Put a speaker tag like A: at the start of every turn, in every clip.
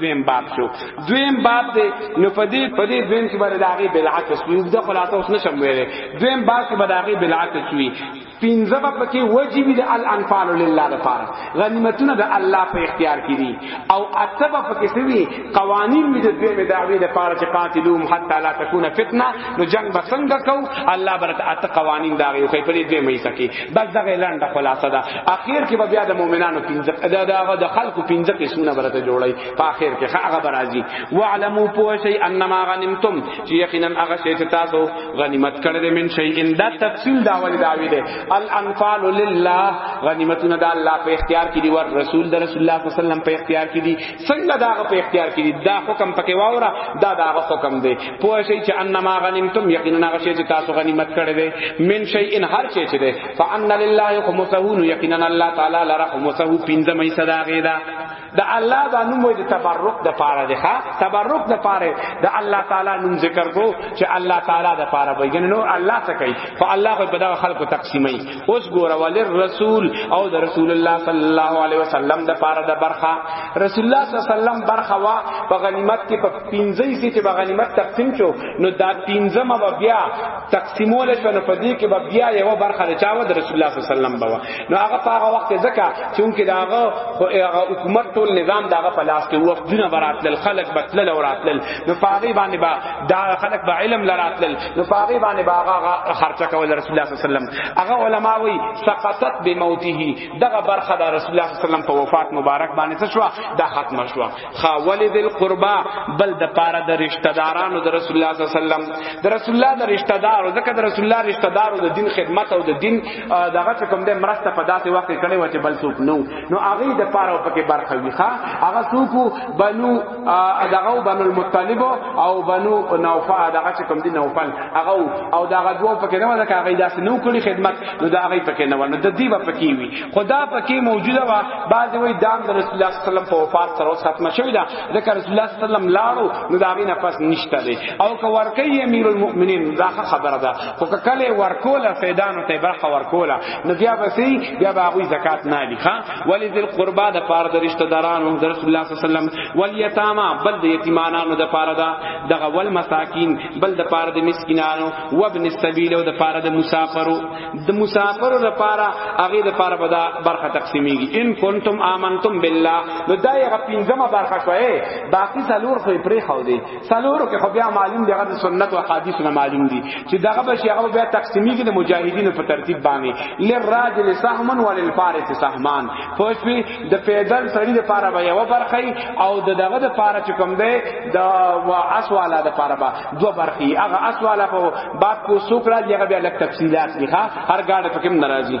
A: دویم باب شو دویم باب دی نو پدی پدی دویم کې باندې داغه بلعت شوی د خلاصو اوس نشم ویلې دویم باب کې باندې داغه بلعت شوی پینځه په پکې واجب دي الانفال لله لپاره غنیمتونه د الله په اختیار کې دي او اته په پکې سوي قوانین دې د دې دعوی لپاره چې قاتلوم حتا لا تكون فتنه نو جنگ به څنګه کو الله برت اته قوانین دا غي خو په دې مې سکی بس دغه لاندې خلاصه ده اخیر کې به بیا د مؤمنانو پنځه دا دغه د خلکو پنځه قسمونه برته جوړي په اخیر کې هغه برازي واعلموا پوشي انما غنمتم چې یقینا هغه شی چې تاسو غنیمت کړل من شي ان دا تفصیل دا ول داوی دی الانفال لله غنیمتونه د الله په اختیار کې دي ور رسول د رسول الله صلی الله علیه وسلم په اختیار کې دي څنګه دا په اختیار کې دي دا حکم پکې واوره دا دا حکم دی پوه شئ چې انما غنیمتم یقینا هغه شی چې تاسو غنیمت کړی دی من شی ان هر شی چې دی فان لله خمسه یقینا الله تعالی لره خمسه پنځه مې صدا غیدا د الله دا نوم وي د تبرک د پاره دی ښا تبرک د پاره د الله تعالی نوم ذکر کو چې الله تعالی د پاره وي نو الله څه کوي فالله په دغه خلکو تقسیمي اوس ګوره ولې رسول او د رسول الله صلی الله علیه وسلم د پاره د برخه رسول الله صلی الله علیه وسلم برخه وا په غنیمت کې په 15 سي چې په غنیمت تقسیم شو نو دا 15 ما بیا تقسیمول شو نو په دې کې به بیا یو برخه د چاو د رسول الله صلی الله علیه وسلم بوا نو هغه په هغه وخت ځکه چې اونکه دا هغه حکومت ټول نظام دا هغه په لاس کې وخت دونه براتل خلق بتل او راتل نو په هغه باندې با دا خلق به علم لراتل نو پاغي باندې باغه خرچه کول رسول الله صلی الله علیه وسلم هغه علما وی سقطت بموته دغه برخه د رسول الله صلی الله علیه وسلم په وفات مبارک باندې څه شو دا ختم شو خاول ذل قربا بل د پاره د رشتہ دارانو د رسول الله صلی الله علیه وسلم د رسول الله د رشتہ دارو ځکه د رسول الله رشتہ دارو د دین خدمت او د دین دغه کوم د مرسته په داسې وخت کې کړي و چې بل څوک نو نو هغه د پاره په کې برخه وی ښا هغه څوک بنو دغه بنو المطلب او بنو نوفل دغه چې کوم دي نوفل هغه او دغه دوه پکې نه ودا هغه داس نو کړی خدمت نو دا هغه پکې نه ونه د دې و پکې وی خدا پکې موجوده وا بعد وی دام د رسول الله صلی الله علیه وسلم په وفات سره اوس ختم شوی دا ذکر رسول الله صلی الله علیه وسلم لاړو نو دا غي نفس نشته دی او که ورکی امیر المؤمنین دا خبره ده خو کله ورکوله فیدانو ته برخه ورکوله نو بیا به سي بیا به هغه زکات نه لې ها ولی ذل قربا د پاره د رشتہ دارانو د رسول الله صلی الله علیه وسلم ول یتاما بل د یتیمانانو د پاره دا دغه ول مساکین بل د پاره د مسکینانو و ابن السبیل او د پاره د مسافرو د مسافرو د پاره هغه د پاره بدا برخه تقسیمیږي ان کنتم آمنتم بالله نو دا یغه پنځمه برخه شوه باقی څلور خو پرې خو دی سلورو کې خو بیا معلوم دی غد سنت او حدیث نه معلوم دي چې دغه به شیخ بیا تقسیمی کې د مجاهدین په ترتیب باندې للراجل سهمن وللفارس سهمان پوښوی د پیدل سړی د پاره به یو برخی او د دغه د پاره چې کوم دی د اسواله د پاره به دو برخی هغه اسواله په باب کو سوکړه هغه بیا لک تفصیلات دي ها هر ګاډه پکې ناراضي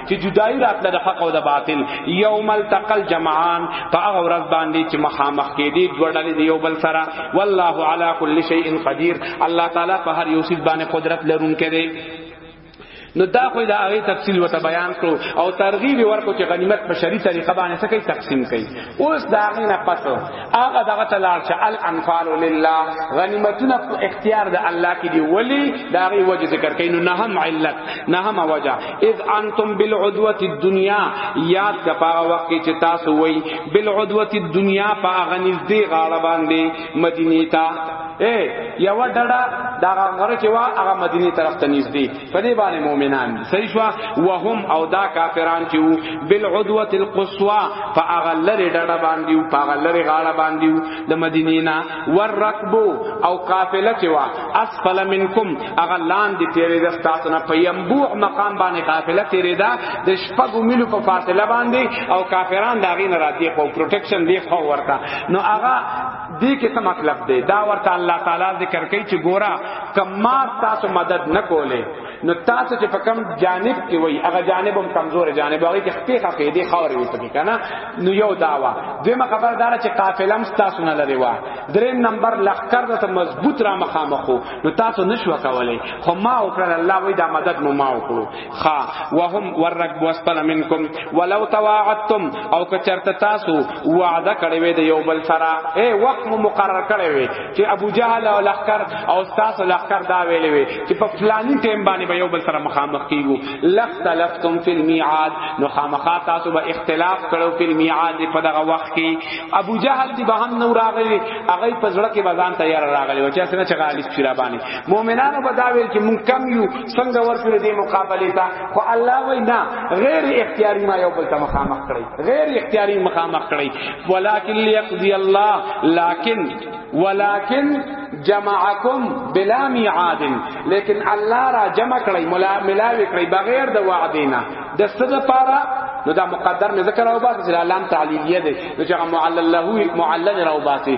A: چې جدای راتله د حق او د باطل یوم التقل جمعان په هغه ورځ باندې چې مخامخ کې دي دوه ډلې دی یو بل سره والله علی کل شیء قدیر الله تعالی په هر یو څه باندې قدرت لرونکی دی نو دا خو دا هغه تفصیل وته بیان کړو او ترغیب ورکو چې غنیمت په شری طریقه باندې څه کوي تقسیم کوي اوس دا غینه پته هغه دغه تلار چې الانفال لله غنیمتونه په اختیار د الله کې دی ولی دا غي وجه ذکر کین نه هم علت نه هم وجه اذ انتم بالعدوه الدنيا یاد کا په وخت کې چې تاسو وای بالعدوه الدنيا په غنیز دی غاړه باندې مدینه تا اے یو ډډه دا غره چې وا هغه مدینه طرف ته نږدې په دې باندې مؤمنان صحیح شو وهم او دا کافران چې وو بالعدوه القصوا فاغلر ډډه باندې او فاغلر غاړه باندې د مدینې نه ورکب او قافله چې وا اسفل منکم اغلان دې تیرې د تاسو نه په ينبوع مقام باندې قافله تیرې دا د شپږو میلو په فاصله باندې او کافران دا غین راځي په پروټیکشن دی خو ورته نو هغه دې کې څه مطلب دی دا ورته الله تعالی ذکر کوي چې ګورا کما تاسو مدد نکولې نو تاسو چې په کم جانب کې وای هغه جانب هم کمزور جانب هغه کې خپې خپې دې خورې وي پکې کنه نو یو داوا دیمه خبر دار چې قافله هم تاسو نه لري وا درې نمبر لخر د مضبوط را مخامخو نو تاسو نشو کولای خو ما او کړ الله وای دا مدد مو ما وکړو خا وهم ورک بوستل منکم ولو تواعدتم او که چرته تاسو وعده کړی وي د یو بل سره اے وخت مو مقرر کړی وي چې ابو جهل او لخر او تاسو لخر دا ویلې وي چې په فلانی ټیم باندې به یو بل سره مخامخ کیږو لختلفتم فی المیعاد نو خامخا تاسو به اختلاف کړو فی المیعاد په دغه وخت کې ابو جهل دی به هم نو راغلی هغه په ځړه کې بزان تیار راغلی او چې اسنه چې غالب شي را باندې مؤمنانو به دا ویل چې مونږ کم یو څنګه ورکړ دې مقابله تا خو الله وای نه غیر اختیاری ما یو بل ته مخامخ کړی غیر اختیاری مخامخ کړی ولکن لیقضی الله لکن ولکن جمعکم بلا میعاد لیکن الله را جمع کړی ملا ملاوی کړی بغیر د وعدینا د څه د پاره نو دا مقدر نه ذکر او باسه چې لام تعلیلیه ده نو چې معلل له معلل راو باسه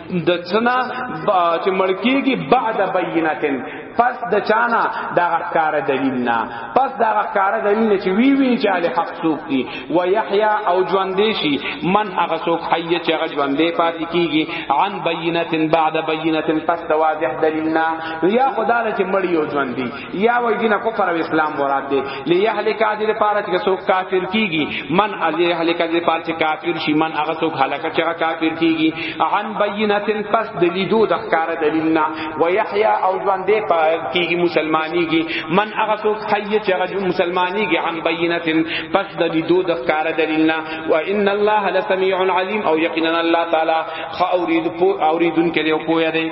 A: د څنا چې مړکیږي بعد بینتن پس د چانا دا غکار دلیل نه پس دا غکار دلیل نه چې وی وی چې علی حق سوق دي و یحیا او ژوندې شي من هغه سوق حی چې هغه ژوندې پاتې کیږي عن بینتن بعد بینتن پس د واضح دلیل نه یا خدای چې مړی او ژوندې یا وای دین کفر او اسلام مراد دی لیهلک ادل پاره چې څوک کافر کیږي من الی هلک ادل پاره چې کافر شي من هغه څوک هلاک چې هغه کافر کیږي عن بینتن پس دلیدو د ښکار دلیلنا و یحیا او ژوند دی کیږي مسلمانیږي من هغه څوک حی چې هغه مسلمانیږي عن بینتن پس دلیدو د ښکار دلیلنا و ان الله لسمیع علیم او یقینا الله تعالی خ اورید پو اوریدون کې دی او پوهه دی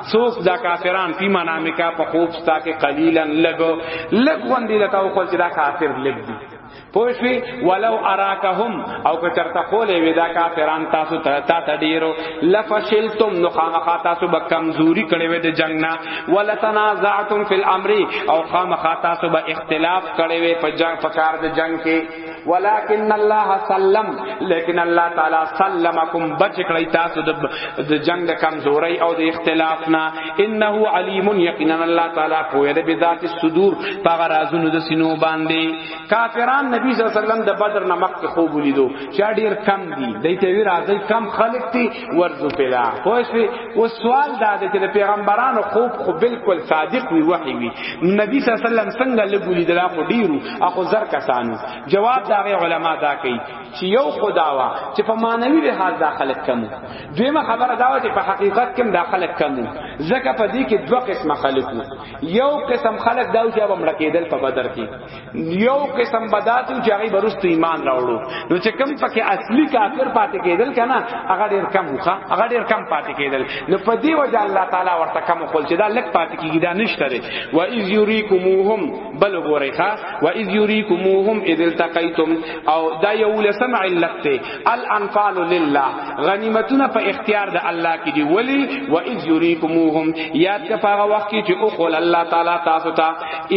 A: څوک دا کافران فی منامکا په خوب ستا کې قلیلا لګو لګ وندی لتا او خپل دا کافر لګ دی پوښوی ولو اراکهم او که چرته خولې وی دا کافران تاسو ته تا تډیرو لفشلتم نو خامخا تاسو به کمزوري کړي وې د جنگ نه ولتنازعتم فی الامر او خامخا تاسو به اختلاف کړي وې په جنگ په کار د جنگ کې ولكن الله سلم لیکن الله تعالی سلمکم بچ کړی تاسو د جنگ د کمزوري او د اختلاف نه انه علیم یقینا الله تعالی پوهه ده بذات الصدور پاغه رازونو د سینو باندې کافران نبی صلی الله علیه وسلم د بدر نمک خوب ولیدو چې ډیر کم دي دایته وی راځي کم خلق دي ورزو پیدا خو شي او سوال دا ده چې د پیغمبرانو خوب خو بالکل صادق وي وحي وي نبی صلی الله علیه وسلم څنګه لګولې دا خو ډیرو اخو زر کسانو جواب دا غي علما دا کوي چې یو خداوا چې په مانوي لحاظ دا خلق کمو دویمه خبره دا چې په حقیقت کې دا خلق کمو ځکه په دې کې دوه قسم خلق وو یو قسم خلق دا چې به مړ کېدل په بدر کې یو قسم بداتو چې هغه برست ایمان راوړو نو چې کم پکې اصلي کافر پاتې کېدل کنه هغه ډیر کم وخه هغه ډیر کم پاتې کېدل نو په دې وجه الله تعالی ورته کم خپل چې دا لک پاتې کېږي دا نشته و اذ یریکموهم بل وګورئ ښا و اذ یریکموهم اذ التقیتم او دا یو لسم علت ته الانفال لله غنیمتونه په اختیار د الله کې دی ولی و اذ یریکموهم یاد کا هغه وخت کې چې او قول الله تعالی تاسو ته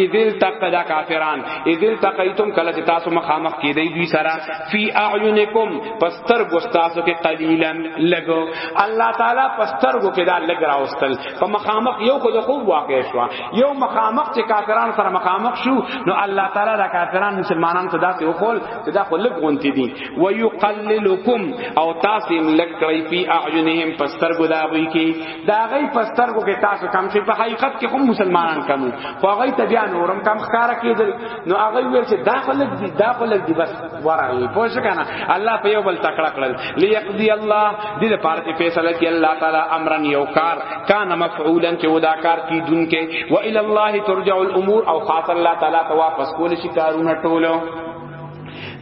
A: اذ التقدا کافران اذ التقیتم کله چې تاسو مخامخ کې دی دوی سره فی اعینکم پستر ګستاسو کې قلیلا لګو الله تعالی پستر ګو کې دا لګ راوستل په مخامخ یو خو د خوب واقع شو یو مخامخ چې کافرانو سره مخامخ شو نو الله تعالی دا کافرانو مسلمانانو ته داسې وکول چې دا خو لږ غونتی دي و یقللکم او تاسو هم لږ کړی په اعینهم پسترګو دا وی کی دا غي پسترګو کې تاسو کم شي په حقیقت کې هم مسلمانان کم خو غي ته بیا نورم کم ښکارا کیدل نو هغه ویل چې دا خلک دي دا خلک دي بس ورغلی پوه شو کنه الله په یو بل تکړه کړل ليقضي الله دې لپاره چې فیصله کوي الله تعالی امرن یو کار کان مفعولا چې ودا کار کی دن کې و الى الله ترجع الامور او خاص الله تعالی ته واپس کول شي کارونه ټولو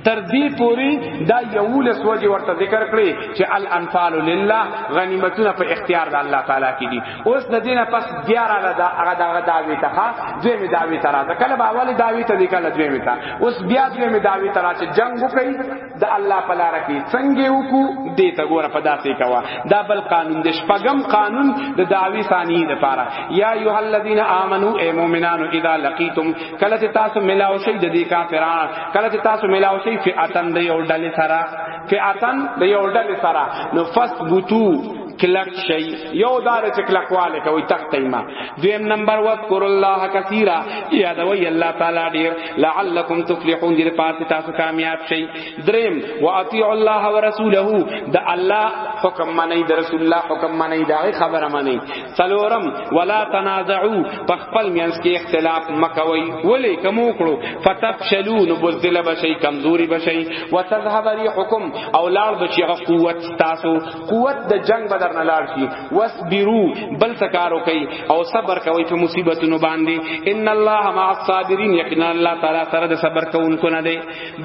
A: تر دې پوری دا یولس وجه ورته ذکر کړی چې الانفال لله غنیمتونه په اختیار د الله تعالی کې دي اوس د دینه پس بیا را دا هغه دا داوی ته ها دوی می داوی تر دا کله به اولی داوی ته دی کله دوی می ته اوس بیا دوی می داوی تر چې جنگ وکړي د الله په لار کې څنګه وکړو دې ته ګوره په داسې کوا دا بل قانون د شپږم قانون د داوی ثانی لپاره یا ایه الذین آمنو ای مؤمنانو اذا لقیتم کله چې تاسو ملاو شئ د دې کافرانو کله چې تاسو ملاو شئ فئاتن د یو ډلې سره فئاتن د یو ډلې سره نو فثبتو کلک شي یو دار چې کلکواله کوي تخت ایما دویم نمبر وذکر الله کثیرا یاد وی الله تعالی ډیر لعلکم تفلحون دې پات تاسو کامیاب شي دریم واطیع الله ورسوله د الله حکم منی د رسول الله حکم منی دا خبره منی سلورم ولا تنازعو پخپل مینس کې اختلاف مکوي ولی کوم وکړو فتفشلو نو بزدل بشي کمزوري بشي وتذهب ريحكم او لار بشي قوت تاسو قوت د جنگ بدر نه لار شي واصبروا بل تکارو کوي او صبر کوي په مصیبتونو باندې ان الله مع الصابرین یقینا الله تعالی سره د صبر کوونکو نه دی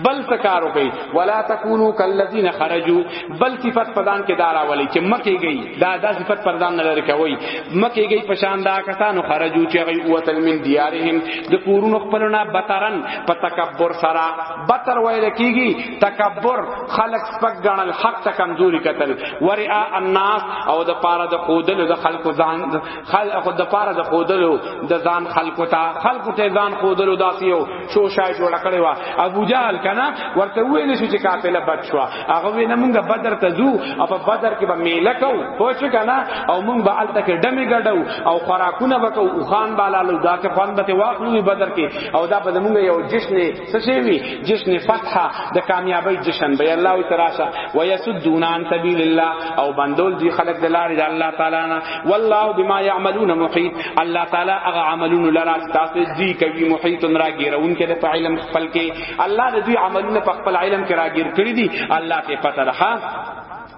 A: بل سکارو کوي ولا تکونو کلذین خرجو بل صفت پردان کې دارا ولی چې مکه گئی دا دا صفت پردان نه لري کوي مکه گئی پشان دا کسانو خرجو چې غي اوتل من دیارهم د کورونو خپلونه بترن په تکبر سرا بتر ویل کیږي تکبر خلق سپک غنل حق ته کمزوري قتل ورئا الناس او د پاره د خودل د خلق ځان خلق د پاره د خودلو د ځان خلقو ته خلقو ته ځان خودلو داسې یو شو شای جوړ کړی وا ابو جهل کنا ورته وې نشو چې قافله بد شو هغه وې نه مونږه بدر ته ځو او په بدر کې به میله کو خو چې کنا او مونږ به الته کې دمه ګډو او خوراکونه وکاو او خان بالالو دا ته خوان به واخلو بدر کې او دا به مونږ یو جشن څه شي وی جشن فتح د کامیابی جشن به الله وی تراشا و یسدون عن سبیل الله او بندول دی خلق د لارې د الله تعالی نه والله بما يعملون محیط الله تعالی هغه عملونه لرا تاسو دی کوي محیط را ګیرون کې د علم خپل کې الله د دوی عملونه په خپل علم کې را ګیر کړی دي الله ته پته ده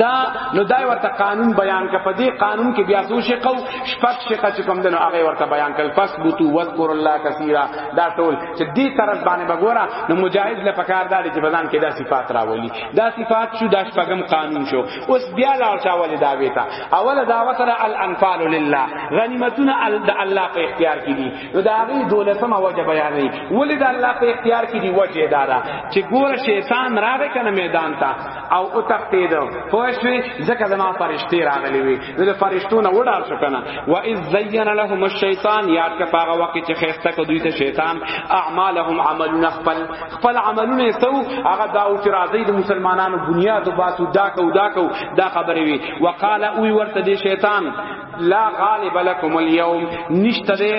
A: دا نو دای ورته قانون بیان ک په دې قانون کې بیا سو شي قو شپک شي چې کوم دنو هغه ورته بیان کړ پس بوتو وذکر الله کثیرا دا ټول چې دې طرز باندې بګورا نو مجاهد له پکار دار چې بدن کې دا صفات راولي دا صفات شو دا شپګم قانون شو اوس بیا لا چاول دا ویتا اول دا وتر الانفال لله غنیمتنا الله په اختیار کې دي نو دا غي دولسمه وجه بیانې ولې دا الله په اختیار کې دي وجه دا چې ګور شیطان راغی کنه میدان ته او او تختید پوښوی ځکه زما فرشتي راغلی وي نو د فرشتونه وډار شو کنه و اذ زین لهم الشیطان یاد کا پاغه وخت چې خسته کو دوی ته شیطان اعمالهم عملون خپل خپل عملونه سو هغه دا او چې راځي د مسلمانانو بنیاد او باسو دا کو دا کو دا خبره وی وقاله او ورته دی شیطان لا غالب لكم اليوم نشته دی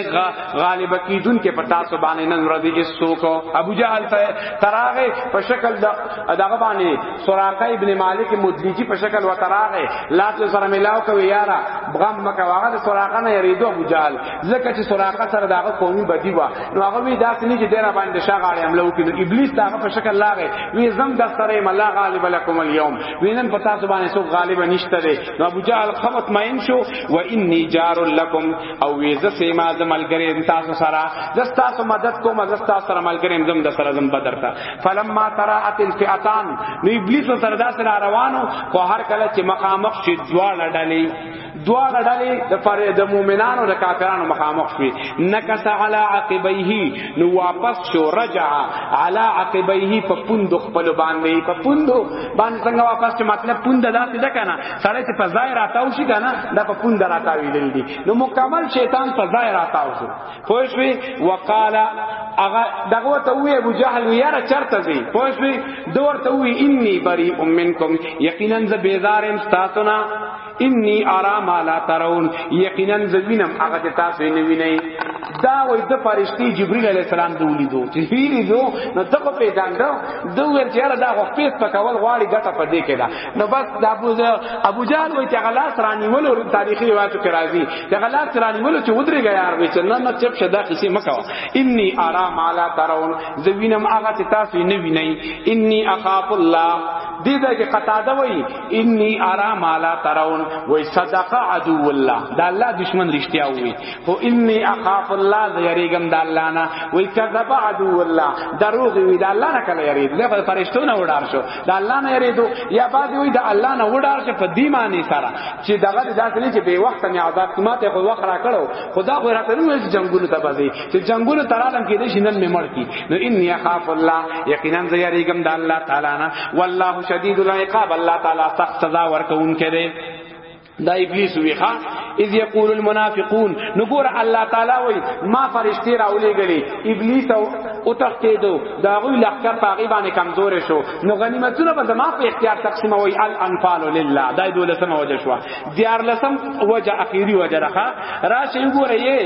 A: غالب کیدون کې پتا سو باندې نن ورځ اس سو کو ابو جهل تراغه په شکل دغه باندې سراقه ابن مالک مدلیجی په شکل و تراغه لا ته سره ملاو کو یارا بغم مکه واغه سراقه نه یریدو ابو جهل زکه چې سراقه سره دغه قومي بدی و نو هغه وی داس نه چې دینه باندې شغاړي عمله وکړي ابلیس دغه په شکل لاغه وی زم د سره ملا غالب لكم اليوم وینن پتا سو باندې سو غالب نشته دی نو ابو جهل خمت ماین شو و انی جار لکم او ویز سیما د ملګری تاسو سره د تاسو مدد کوم د تاسو سره ملګری زم د سره زم بدر تا فلما تراءت الفئتان نو ابلیس سره دا سره روانو خو هر کله چې مخامخ شي دواړه ډلې دواړه ډلې د فر د مؤمنانو د کافرانو مخامخ شوي نکس علی عقبیه نو واپس شو رجع علی عقبیه په پوند خپل باندې په پوندو باندې څنګه واپس چې مطلب پوند داسې ده کنه سړی چې په ځای راتاو شي کنه دا په پوند راتاوي لري دي نو مکمل شیطان په ځای راتاو شو پوه شوې وقالا اغه دغه ته وی ابو جهل یاره چرته دی پوه شوې دور ته وی انی بری منکم یقینا ز بیزارم تاسو نه انی ارا ما لا ترون یقینا زوینم هغه چې تاسو نه وینئ دا وای د فرشتي جبرئیل علی السلام دی ولیدو چې ویلیدو نو دغه پیدانګو دوه ور چیرې دا خو پیس پکول غواړي ګټه پدې کېدا نو بس د ابو ابو جان وای چې غلاس رانی ولو تاریخي روایت کې راځي چې غلاس رانی ولو چې ودرې غیا یار وای چې نه نه چپ شدا قصې مکو انی ارا ما لا ترون زوینم هغه چې تاسو نه وینئ انی اخاف الله دې دا کې قطاده وای انی ارا مالا ترون وای صدق عدو الله دا الله دشمن رښتیا وی خو انی اخاف الله ز یریګم دا الله نه وای کذب عدو الله دروغ وی دا الله نه کله یرید له فرشتو نه وډار شو دا الله نه یریدو یا بعد وی دا الله نه وډار شو په دی معنی سره چې دغه داسې نه چې به وخت نه عذاب کماته خو وخت را کړو خدا خو راته نه ویل جنگونو ته بځي چې جنگونو ترالم کې دې شینن می مړ کی نو ان یخاف الله یقینا زیریګم د الله تعالی نه والله شدید العقاب الله تعالی سخت سزا ورکون کړي دا ابلیس وی ښا اذ یقول المنافقون نګور الله تعالی وی ما فرشتي راولې غلي ابلیس او او تختیدو دا غوی لخر پاغي باندې کمزور شو نو غنیمتونه به زما په اختیار تقسیم وی الانفال لله دا دولسمه وجه شو دیار لسم وجه اخیری وجه راخه راشه وګوره یې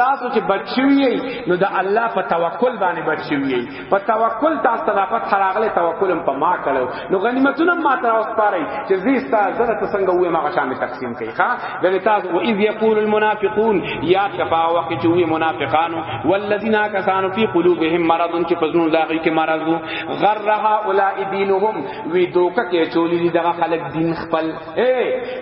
A: تاسو چې بچوي نو د الله په توکل باندې بچوي په توکل تاسو ته په خراغله توکل په ما کړو نو غنیمتونه ما تر اوس پاره چې زی تاسو زره څنګه وې ما شامل تقسیم کړي ښا د تاسو او اذ یقول المنافقون یا کفا وقت چې وی منافقانو والذین کسانو فی قلوبهم مرض چې پزنو داږي کې مرض غرها اولئ دینهم وی دوکه کې چولی دغه خلق دین خپل اے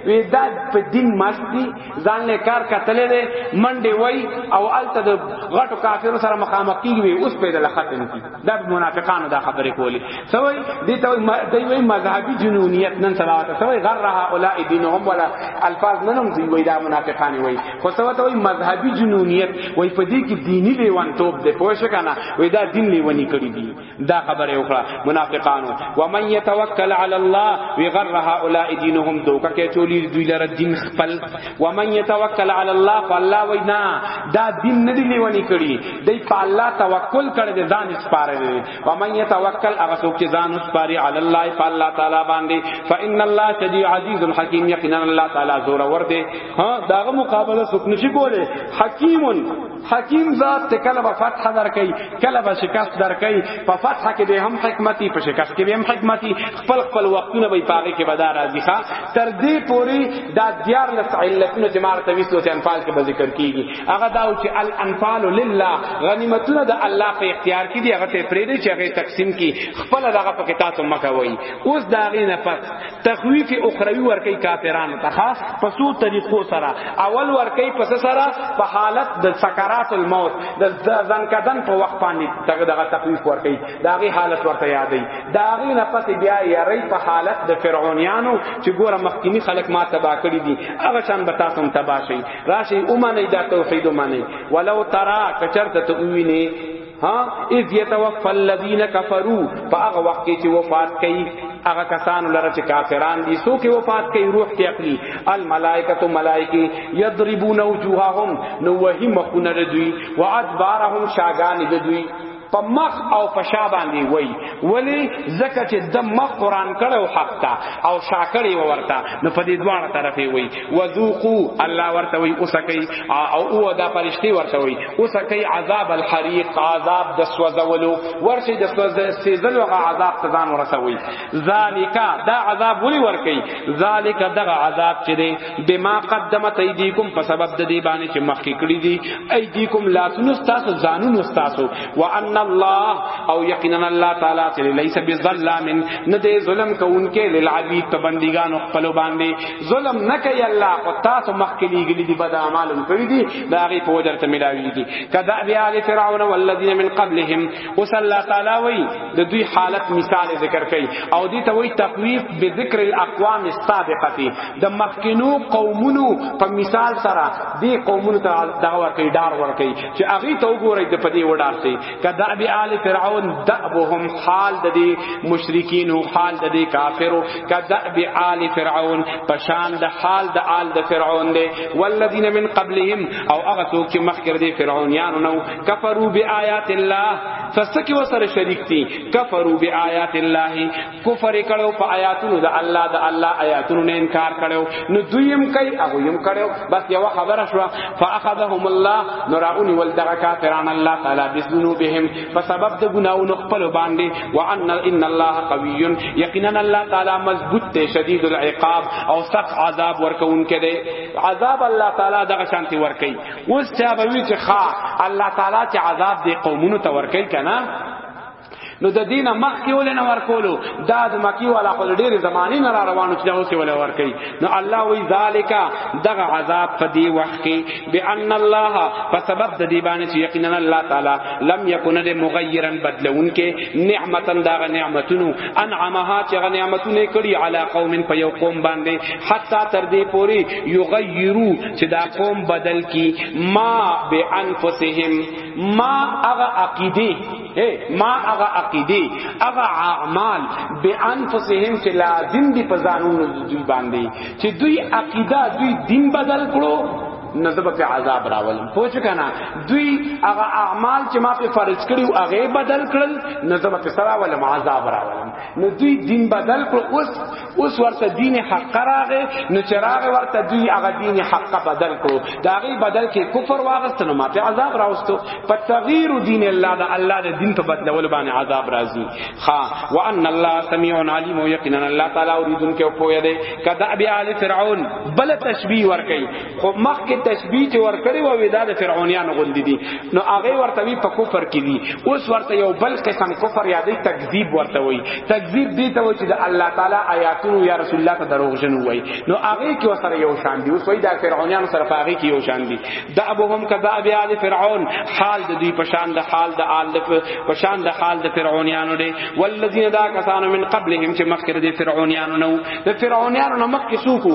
A: وی دا په دین مستی ځان له کار کتلې ده منډه وای او الته د غټو کافرو سره مخامخ کیږي اوس په دې ختم کی دا منافقانو دا خبرې کولی سوي دې ته دوی وای مذهبي جنونیت نن سبا ته سوي غر رها اولئ دینهم ولا الفاظ ننم دوی وای دا منافقان وای خو سوي ته وای مذهبي جنونیت وای په دې کې دینی لیوان توپ ده پوه شو کنه وای دا دین لیونی کړی دی دا خبره وکړه منافقانو ومن يتوکل علی الله وغر هؤلاء دینهم دوکه کې چولی دوی لره دین خپل ومن يتوکل علی الله فالله وینا دا دین نه دی لیونی کړي دی په الله توکل کړي د ځان سپاره دی ومن يتوکل هغه څوک چې ځان سپاري علی الله فالله تعالی باندې فان الله شدی عزیز الحکیم یقینا الله تعالی زور ور دی ها داغه مقابله څوک نشي کوله حکیم حکیم ذات ته کله به فتح درکې کله به شکست درکې په فتح کې به هم حکمتي په شکست کې به هم حکمتي خپل خپل وختونه به پاره کې بدار راځي ښا تر دې پوری دا دیار لس علتونه چې مار ته ویسو ته انفال کې به ذکر کیږي هغه دا چې الانفال لله غنیمتونه د الله په اختیار کې دي هغه ته پرې دي چې هغه تقسیم کی خپل دغه په کتاب مکه وای اوس دا غي نه پس تخویف اخروی ورکی کافرانو ته خاص پسو طریقو سره اول ورکی پس سره په حالت د سکرات الموت د ځن کدن په وخت باندې دغه دغه تخویف ورکی داغه حالت ورته یادې داغه نه پس بیا یری په حالت د فرعونیانو چې ګوره مخکینی خلق ما تبا کړی دي هغه شان به تاسو هم تبا شي راشي اومنه دا توحید اومنه ولو ترا کچرته تو ویني ها اذ يتوفى الذين كفروا فاغه وخت کې چې وفات کړي هغه کسان لره چې کافران دي سو کې وفات کړي روح کې عقلي الملائکه ملائکه يضربون وجوههم نو وهي مخونه دوی وادبارهم شاغان دوی په مخ او په شا باندې وای ولی زکه چې د مخ قران کړو حق تا او شاکړی ورته نو په دې دوه طرفې وای وذوقو الله ورته وای اوسکی او او دا فرشتي ورته وای اوسکی عذاب الحریق عذاب د سوزولو ورشي د سوز سیزل او عذاب ته ځان ورسوي ذالک دا عذاب ولی ورکی ذالک دغه عذاب چې دی بما قدمت ایدیکم په سبب د دې باندې چې مخکې کړی دی ایدیکم لاسونو تاسو ځانونو تاسو وان الله او یقینا الله تعالی چې لیس بظلام نه دې ظلم کوونکې للعبید په بندګانو خپل باندې ظلم نه کوي الله او تاسو مخکلي ګلي دي بد اعمال کړی دي دا غي په وجر ته ملاوي دي کذا بیا علی فرعون والذین من قبلهم وس الله تعالی وی د دوی حالت مثال ذکر کوي او دې ته وی تقویف بذکر الاقوام السابقه د مخکینو قومونو په مثال سره دې قومونو ته دغه ورکې دار ورکې چې هغه ته وګورئ د پدې وډار سي کدا بي آل فرعون دعبهم حال د دې مشرکین او حال د دې کافرو کدا بي آل فرعون پشان د حال د آل د فرعون دی والذین من قبلهم او هغه څوک چې مخکره دي فرعونیان نو کفرو بی آیات الله فسکی وسره شریک دي کفرو بی آیات الله کفر کړو په آیاتونو د الله د الله آیاتونو نه انکار کړو نو دویم کوي هغه یم کړو بس یو خبره شو فاخذهم الله نراونی ولدغه کافران الله تعالی بذنوبهم په سبب د ګناونو خپل باندې وان ان الله قوی یقینا الله تعالی مضبوط ته شدید العقاب او سخت عذاب ورکون کړي عذاب الله تعالی دغه شانتی ورکي اوس چا به وی چې خا الله تعالی چې عذاب دی قومونو ته ورکي کنه نو د دین مخکې ولې نه ورکولو دا د مکی والا خو ډېر زمانی نه را روانو چې اوسې ولې ورکړي نو الله وی ذالک دغه عذاب په دی وخت کې بان الله په سبب د دی باندې چې یقینا الله تعالی لم یکن د مغیرا بدلون کې نعمتا دغه نعمتونو انعمها چې هغه نعمتونه کړي علی قوم په یو قوم باندې حتا تر دې پوری یغیرو چې دا قوم بدل کی ما بانفسهم ما هغه عقیده ما هغه عقیده هغه اعمال به انفسهم چې لازم دي په ځانونو دوی باندې چې دوی عقیده دوی دین بدل کړو نذب په عذاب راولم پوه شو کنه دوی هغه اعمال چې ما په فرض کړی او هغه بدل کړل نذب په سره ولم عذاب راولم نو دوی دین بدل کړ اوس اوس ورته دین حق راغه نو چراغ ورته دی هغه دین حق بدل کو داغي بدل کې کفر واغست نو ماته عذاب راوستو په تغییر دین الله دا الله د دین په بدلول باندې عذاب راځي ها وان الله سمیع علیم یقینا الله تعالی اوریدونکو پوهه دی کدا بیا آل فرعون بل تشبیه ور کوي خو مخ کې تشبیه چې ور کړی و ودا د فرعونانو غوندې دي نو هغه ورته وی په کفر کې دي اوس ورته یو بل قسم کفر یادې تکذیب ورته وی تکذیب دي ته چې د الله تعالی آیاتونو یا رسول الله ته دروغجن وای نو هغه کې وسره یو شان دي اوس وای د فرعونانو سره هغه کې یو شان دي د ابوهم کذا بیا د فرعون حال د دوی پشان د حال د آل پشان د حال د فرعونانو دي والذین دا کسانو من قبلهم چې مخکې د فرعونانو نو د فرعونانو مخکې سوکو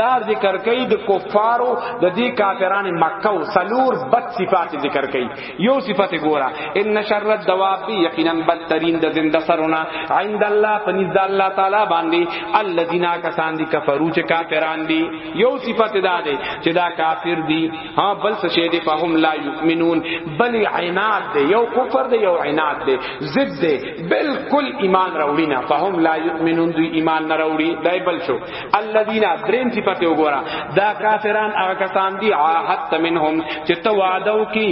A: دا ذکر کوي د کفارو د دې کافرانو مکه او سلور بد صفات ذکر کوي یو صفت ګورا ان شر الدواب یقینا بدترین د زنده سرونه عند الله پنځ الله تعالی باندې الذين کسان دي کفرو چې کافران دي یو صفت دا دی چې دا کافر دي ها بل څه شی دي فهم لا یؤمنون بل عناد دی یو کفر دی یو عناد دی ضد دی بالکل ایمان راوړي نه فهم لا یؤمنون دوی ایمان نه راوړي دای بل شو الذين دریم صفت وګوره دا کافران هغه کسان دي عهد منهم چې تو وعده کی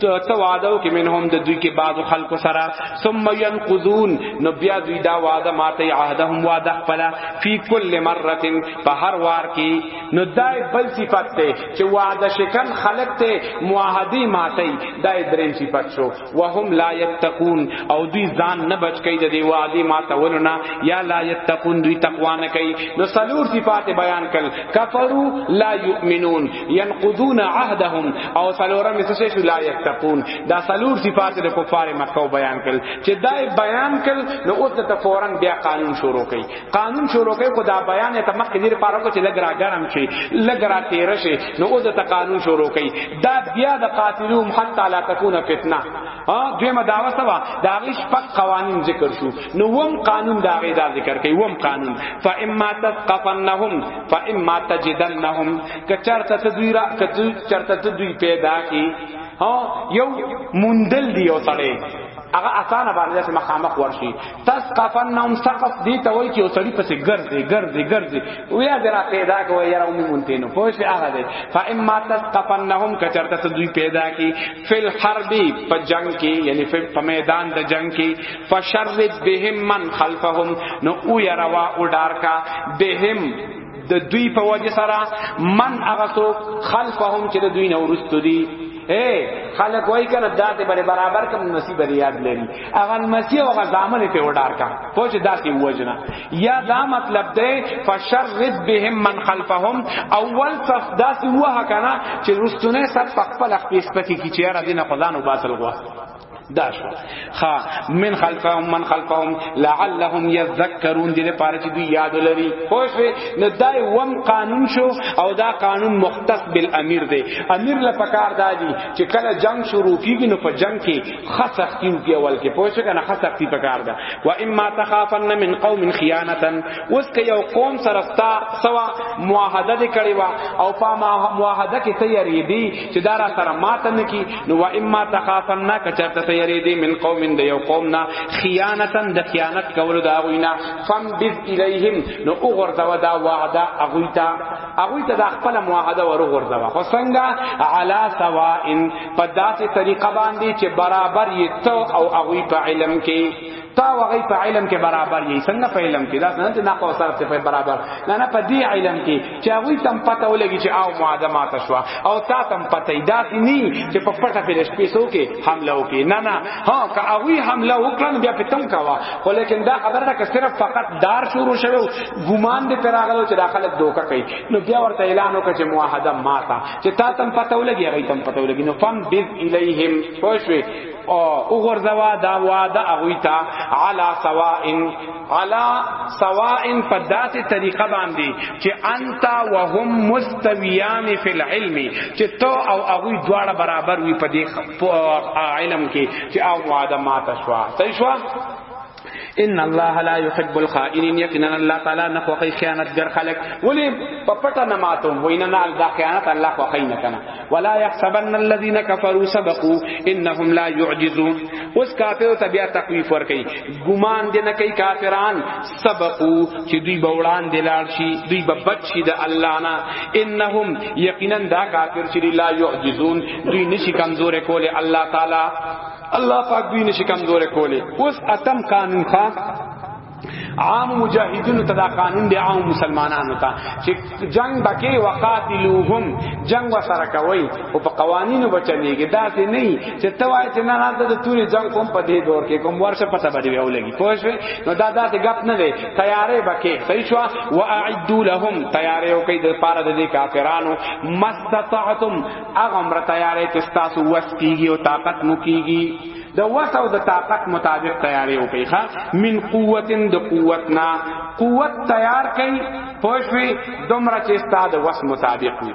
A: تو وعده کی منهم د دوی کې بعض خلق سره ثم ينقضون نو بیا دوی دا وعده ماته عهدهم وعده خپل فی کل مره په هر وار کې نو دای بل صفت ته چې وعده شکن خلق ته معاهدی ماته دای دریم صفت شو وهم لا یتقون او دوی ځان نه بچ کید دی وادي ما تولنا یا لا یتقون دوی تقوا نه کوي نو سلور صفات بیان کړ کفروا لا یؤمنون ينقضون عهدهم او سلورم څه شي لا یتقون دا سلور صفات د کفار مکه بیان کړ چې دای بیان کړ نو اوس ته فورن بیا قانون شروع کړي قانون شروع کوي خدا بیان ته مخکې دیر پاره کو چې لګ را ګرم شي لګ را تیر شي نو او د قانون شروع کوي دا بیا د قاتلوم حتا لا تکون فتنه ها دویمه داوا سوا دا غیش پک قوانین ذکر شو نو وم قانون دا غی دا ذکر کوي وم قانون فاما تثقفنهم فاما تجدنهم کچرته تدویرا کچرته تدوی پیدا کی ها یو مندل دی او سړی هغه اسانه باندې چې مخامخ ورشي تسقفنهم سقف دی ته وای چې وسړی پسې ګرځي ګرځي ګرځي ویا درا پیدا کوي یاره مونږ مونته نو پوه شي هغه دی فاما تسقفنهم کچرته ته دوی پیدا کی فل حرب په جنگ کې یعنی په میدان د جنگ کې فشرب بهم من خلفهم نو او یاره وا او ډار کا بهم د دوی په وجه سره من هغه تو خلفهم چې د دوی نه ورستو دي اے خلق وای کنه داته برابر کوم نصیب ریاد لري هغه المسی او هغه زامن ته وډار کا پوه چې داسې وجنا یا دا مطلب دی فشرد بهم من خلفهم اول صف داسې وه کنه چې رستونه صف خپل خپل سپتی کی چیرې دینه خدانو باسل غوا دا شو خا من خلفهم من خلفهم لعلهم يذكرون دې لپاره چې دوی یاد لري خوش نه دای وم قانون شو او دا قانون مختص بالامیر دی امیر لپاره کار دادی چې کله جنگ شروع کیږي نو په جنگ کې خسختی کی اول کې پوه شو کنه خسختی پکار ده و اما تخافن من قوم خیانتا اوس که یو قوم سره ستا سوا معاهده دې کړی وا او په معاهده کې تیاری دی چې دارا سره ماته نه کی نو و اما تخافن که چرته تیاری دی من قوم دې یو قوم نه خیانتا د خیانت کول دا غوینا فم بذ الیهم نو وګرځوا دا وعده اغویتا اغویتا دا خپل معاهده ورغورځوا خو څنګه علی سواء په داسې طریقه باندې چې برابر یې ته او هغه په علم کې تا هغه په علم کې برابر یې څنګه په علم کې دا څنګه چې نقو سره ته په برابر نه نه په دې علم کې چې هغه تم پته ولګي چې او معادمات شوا او تا تم پته یې داسې نه چې په پټه په لش پیسو کې حمله وکي نه نه ها که هغه حمله وکړن بیا په تم کاوه خو لیکن دا خبره ده چې صرف فقط دار شروع شوه ګومان دې پر هغه چې داخله دوکه کوي نو بیا ورته اعلان وکړي چې معاهده ماته چې تا تم پته ولګي هغه تم پته ولګي نو فم بذ الیہم پښوی او وګورځوا دا واده هغه تا علی سوائن علی سوائن په داسې طریقه باندې چې انت وهم مستویان فی العلم چې تو او هغه دواړه برابر وي په دې علم کې چې او واده ماته شوا صحیح شوا ان الله لا يحب الخائنين یقینا الله تعالی نه خوخی خیانتګر خلق ولی په پټه نه ماتوم وینا نه دا خیانت الله خوخی نه کنه ولا يحسبن الذين كفروا سبقوا انهم لا يعجزون اوس کافر ته بیا تخفیف ور کوي ګمان دې نه کوي کافران سبقوا چې دوی بوړان دي لاړ شي دوی به بچ شي د الله نه انهم یقینا دا کافر چې لا يعجزون دوی نشي کمزور کوله الله تعالی الله پاک دوی نشي کمزور کولی اوس اتم قانون خا عام مجاهدینو ته دا قانون دی عام مسلمانانو ته چې جنگ بکې وقاتلوهم جنگ وسره کوي او په قوانینو بچلېږي دا څه نه چې ته وایې چې نه راته د توري جنگ کوم په دې دور کې کوم ورشه پته باندې ویو لګي پوه شوې نو دا دا ته غپ نه دی تیارې بکې صحیح شو واعدوا لهم تیارې او کې د پاره د کافرانو مستطعتم هغه عمر تیارې چې تاسو وس کیږي او طاقت مو کیږي د وس او د طاقت مطابق تیارې وکړي ښا من قوت د قوت نه قوت تیار کړي پوښوي دومره چې استاد وس مطابق وي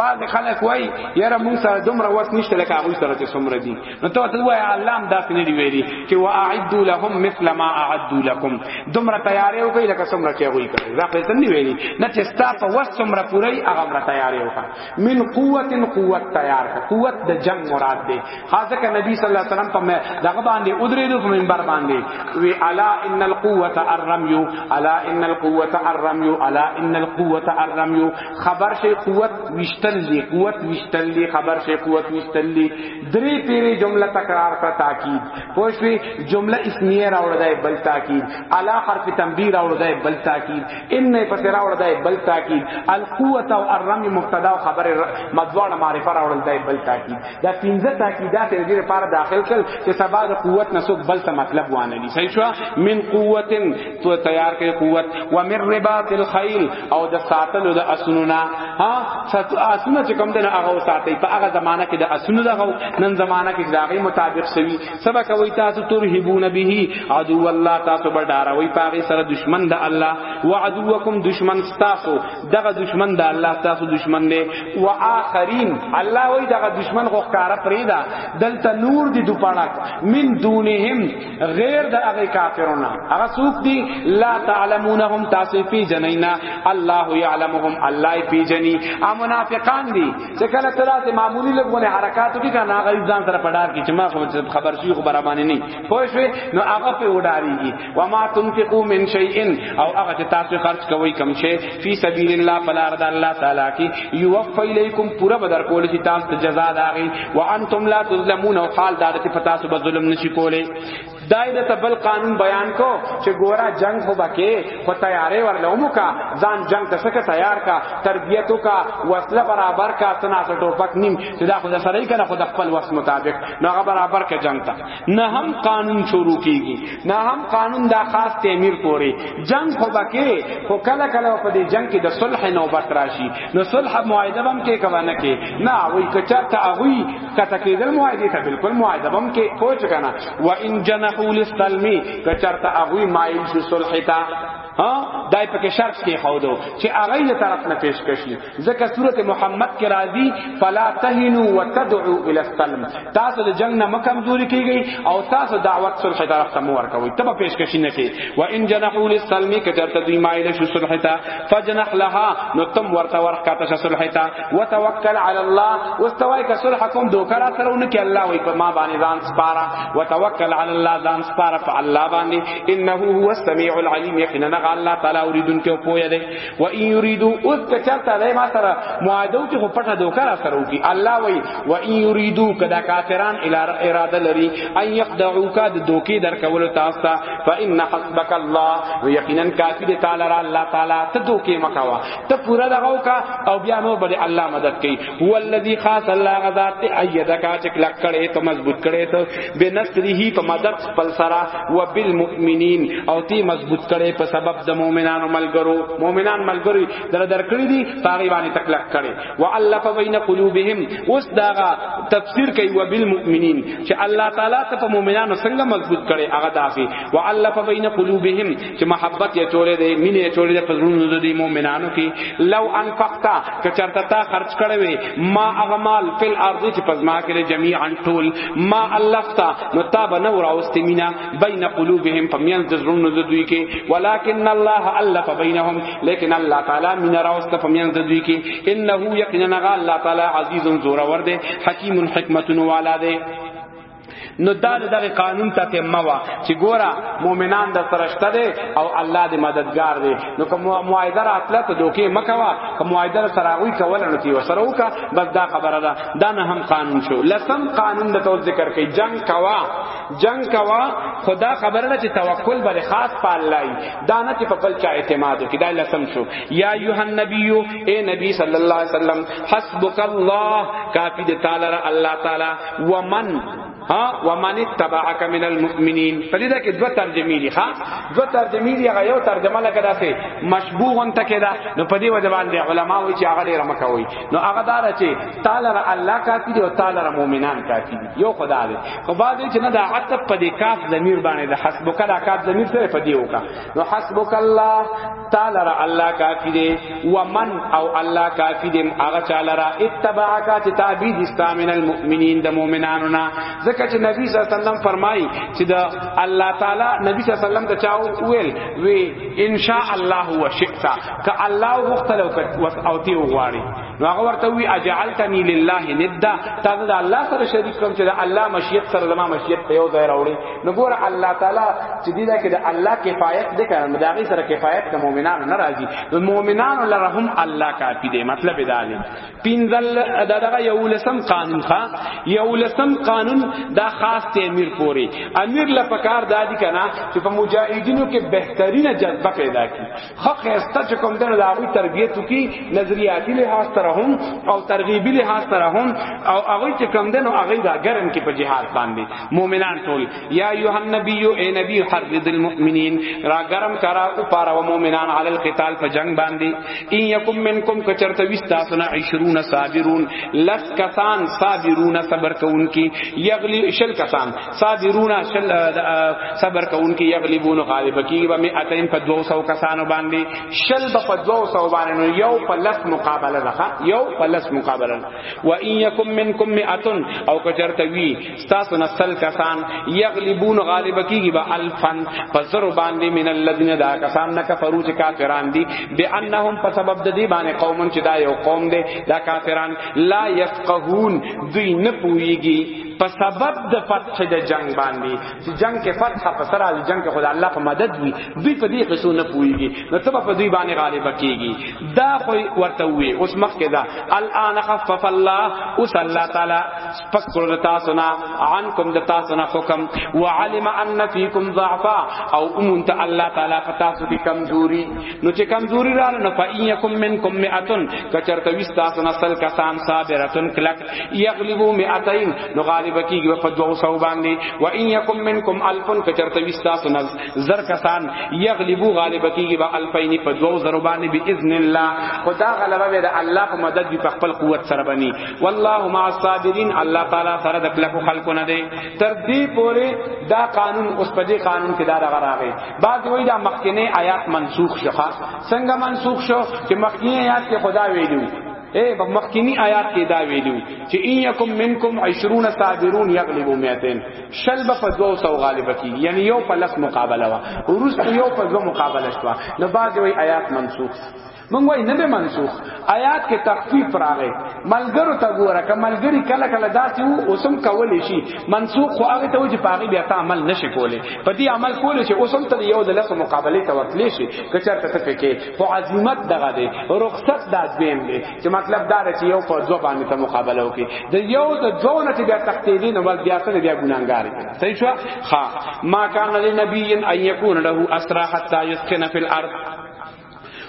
A: بعض خلک وای یاره مون سره دومره وس نشته لکه هغه سره چې څومره دي نو ته ته وای الله هم داسې نه دی ویلي چې واعد لهم مثل ما اعد لكم دومره تیارې وکړي لکه څومره چې هغه کوي دا په تن دی ویلي نه چې استاد وس څومره پوره هغه تیارې وکړي من قوت قوت تیار کا قوت د جنگ مراد دی خاصه ک نبی صلی الله علیه وسلم په دغه باندې ادری دو په منبر باندې وی الا ان القوت الرمي الا ان القوت الرمي الا ان القوت الرمي خبر شي قوت وشتل دی قوت وشتل دی خبر شي قوت وشتل دی درې پیری جمله تکرار کا تاکید پوښوی جمله اسمیه راوړل دی بل تاکید الا حرف تنبیه راوړل دی بل تاکید ان نه پس راوړ دای بل تاکید القوت او الرمی مبتدا او خبر مدوړه معرفه راوړ دای بل تاکید دا پنځه تاکیدات دې لپاره داخل کړ چې سبا د قوت نسوک بل ته مطلب وانه دي صحیح شو من قوت تو تیار کړي قوت و من رباط الخيل او د ساتلو د اسنونا ها سات اسنونه چې کوم دنه هغه ساتي په هغه زمانہ کې د اسنونه دغه نن زمانہ کې دغه مطابق سوي سبا کوي تاسو ترهبون به عدو الله تاسو به ډاروي پاغي سره دشمن د الله وعدوکم دشمن تاسو دغه دشمن د الله تاسو دشمن دی واخرین الله وی دغه دشمن خو کار پریدا دلته نور دی دوپړک من دونهم غیر د هغه کافرونه هغه څوک دی لا تعلمونهم تاسو پی جنینا الله یعلمهم الله پی جنی امنافقان دی چې کله تر داسې معمولی لګونه حرکاتو کې کنه هغه ځان سره پډار کې چې ما خو خبر شي خو برابر نه پوه شو نو هغه په وډاریږي و ما تنفقو من شیء او هغه چې تاسو خرج کوئ کم شي فی سبیل الله فلا رد الله تعالی کې یوفی الیکم پورا بدر کول چې تاسو ته جزاء داغي وانتم لا تظلمون او حال دار چې پتا سو ظلم نشي کوله دای د تبل قانون بیان کو چې ګورا جنگ هو بکې خو تیارې ورلومو کا ځان جنگ ته سکه تیار کا تربیتو کا وسله برابر کا تناسه ټوپک نیم چې دا خو د سړی کنه خو د خپل وس مطابق نو هغه برابر کا جنگ ته نه هم قانون شروع کیږي نه هم قانون دا خاص تعمیر پوري جنگ هو بکې خو کله کله په دې جنگ کې د صلح نوبت راشي نو صلح معاهده هم کې کوانه کې نه وای کچا ته هغه کته کېدل معاهده ته بالکل معاهده بم کې کوچ کنه و ان جنحوا للسلم کچرته هغه مایل شو صلح ته ها دای په کې شرط کې خودو چې هغه یې طرف نه پیش کشي ځکه سوره محمد کې راځي فلا تهنوا وتدعوا الى السلم تاسو د جنگ نه مکمزوري کیږي او تاسو دعوت صلح طرف ته مور کوي تب پیش کشي نه کوي و ان جنحوا للسلم کچرته دوی مایل شو صلح ته فجنح لها نو تم ورته ورکاته صلح ته وتوکل علی الله واستوای ک صلح کوم دوکرا سرونه ک الله وای په ما باندې ځان سپارا وتوکل علی الله ځان سپارا په الله باندې انه هو السمیع العلیم یقینا الله تعالی اوریدونکو او پوهه دی و ان یریدو اوس ک چرته دی ما سره معادو ک پټه دوکرا سره کی الله وای و ان یریدو کدا کافران الی اراده لري ان یخدعوک د دوکی در کول تاسو ته فان حسبک الله یقینا کافی تعالی الله تعالی ته دوکی مکوا ته پورا دغه کا او بیا نور بل الله مدد کوي هو الذی خاص الله غذات ایدک چې کلک کړي ته مضبوط کړي ته بنصره په مدد خپل سره و بالمؤمنین او تی مضبوط کړي په سبب د مؤمنانو ملګرو مؤمنان ملګری در درکړي دي پاغي باندې تکلک کړي والف بین قلوبهم اوس داغه تفسیر کوي و بالمؤمنین چې الله تعالی ته په مؤمنانو څنګه مضبوط کړي هغه دافي والف بین قلوبهم چې محبت یې چولې دی مینه یې چولې ده په زړونو د دې مؤمنانو کې لو انفقتا که چرته تا خرج کړې وي ما اغمال فل ارض چې پزما کې جميعا ټول ما الفتا نو تا به نور اوست مینا بین قلوبهم پمیان د زړونو د دوی کې ولکن الله الف بینهم لیکن الله تعالی مینا راوست پمیان د دوی کې انه یقینا الله تعالی عزیز زورور دی حکیم حکمت والا دی نو دا دغه قانون ته تمه وا چې ګورا مؤمنان د سرشته دي او الله دې مددگار دی نو کوم معاهده راتله ته دوکې مکوا کوم معاهده سره غوي کول نو تی وسره وکا بس دا خبره ده دا نه هم قانون شو لسم قانون د تو ذکر کوي جنگ کوا جنگ کوا خدا خبره ده چې توکل بر خاص په الله دا نه چې په بل چا اعتماد وکړي دا لسم شو یا ایه النبی اے نبی صلی الله علیه وسلم حسبک الله کافی دې تعالی الله تعالی ومن ها ومن تبعك من المؤمنين فلیدا کې دوه ترجمې دي ها دوه ترجمې دي هغه یو ترجمه لکه داسې مشبوهن تکې دا نو په دې وجه باندې علما وایي چې هغه ډیر مکوي نو هغه دار چې تعالی را الله کافی دی او تعالی را مؤمنان کافی دی یو خدا دی خو بعد چې نه دا عتب په دې کاف ضمیر باندې د حسبک دا کاف ضمیر سره په دې وکا نو حسبک الله تعالی را الله کافی دی ومن او الله کافی دی هغه تعالی را اتبعک چې تابع دي استامن المؤمنین د مؤمنانو نه ځکه چې نبی صلی الله علیه وسلم فرمایي چې د الله تعالی نبی صلی الله علیه وسلم ته چاو ویل وی ان شاء الله وشئتا ک الله وختلو او تی وغواړي نو هغه ورته وی اجعلتنی لله ندا تا دا الله سره شریک کوم چې دا الله مشیت سره زما مشیت په یو ځای راوړي نو ګور الله تعالی چې دیدا کې دا الله کفایت د کړه دا غي سره کفایت د مؤمنانو نه راځي د مؤمنانو لرهم الله کافی دی مطلب دا دی پینځل دا دغه یو لسم قانون ښا یو لسم قانون دا خاص ته امیر پوری امیر لپاره کار دادی کنا چې په مجاهدینو کې بهترینه جذبه پیدا کی حق استا چې کوم دنه داوی تربیت کی نظریاتی لحاظ سره هم او ترغیبی لحاظ سره هم او هغه چې کوم دنه هغه دا ګرم کې په جهاد باندې مؤمنان ټول یا ایه النبی اے نبی حرد المؤمنین را ګرم کرا او پار او مؤمنان علی القتال په جنگ باندې ان یکم منکم کچرت وستا سنا 20 صابرون لس کسان صابرون صبر کوونکی یغلی شل کسان صابرون صبر کوونکي یغلبون غالب کیږي به می اتین په 200 کسانو باندې شل به په 200 باندې نو یو په لس مقابله ده یو په لس مقابله و ان یکم منکم مئتن او کچرته وی تاسو نسل کسان یغلبون غالب کیږي به الفن په زر باندې من الذین دا کسان نه کفرو چې کافران دي بانهم په سبب د دې باندې قومن چې دا یو قوم دی دا کافران لا یفقهون دوی نه پویږي په سبب د فتح د جنگ باندې چې جنگ کې فتح په سره د جنگ کې خدای الله په مدد وي دوی په دې قصو نه پويږي نو ته په دوی باندې غالب کیږي دا خو ورته وي اوس مخ کې دا الان خفف الله اوس الله تعالی سپک کړل تاسو نه عنکم د تاسو نه حکم وعلم ان فیکم ضعفا او امون ته الله تعالی په تاسو کې کمزوري نو چې کمزوري رااله نو فإن یکم منکم مئتن کچرته وي تاسو نه سل کسان صابرتن کلک یغلبو مئتین نو غالب کیږي په 200 باندې و ان یکم منکم الفن کچرته وستا سنز زر کسان یغلبو غالب کیږي با الفین په 200 باندې باذن الله خدا غلبه به د الله په مدد دی په خپل قوت سره بني والله مع الصابرین الله تعالی سره د کلکو خلکو نه دی تر دې پوره دا قانون اوس په دې قانون کې دا راغی بعد وی دا مخکنه آیات منسوخ شوه څنګه منسوخ شو چې مخکنه آیات کې خدا ویلو اے په مخکینی آیات کې دا ویلو چې ان یکم منکم 20 صابرون یغلبوا 200 شل به په 200 غالب کی یعنی یو په لس مقابله وا ورس یو په دو مقابله شوا نو بعد وی آیات منسوخ مونږ وای نه به منسوخ آیات کې تخفیف راغی ملګرو ته ګوره ک ملګری کله کله داسې وو اوسم کول شي منسوخ خو هغه ته چې پاغي بیا ته عمل نشي کولای په دې عمل کول شي اوسم ته یو د لس مقابله ته ورتلی شي کچر ته پکې خو عظمت دغه دی رخصت دا دویم دی چې مطلب دا دی چې یو په ځو باندې ته مقابله وکړي د یو د دوه نه چې بیا تختی دي نو بیا سره بیا ګناګار دي صحیح شو ها ما کان لنبی ان یکون له اسرا حتا یسکن فی الارض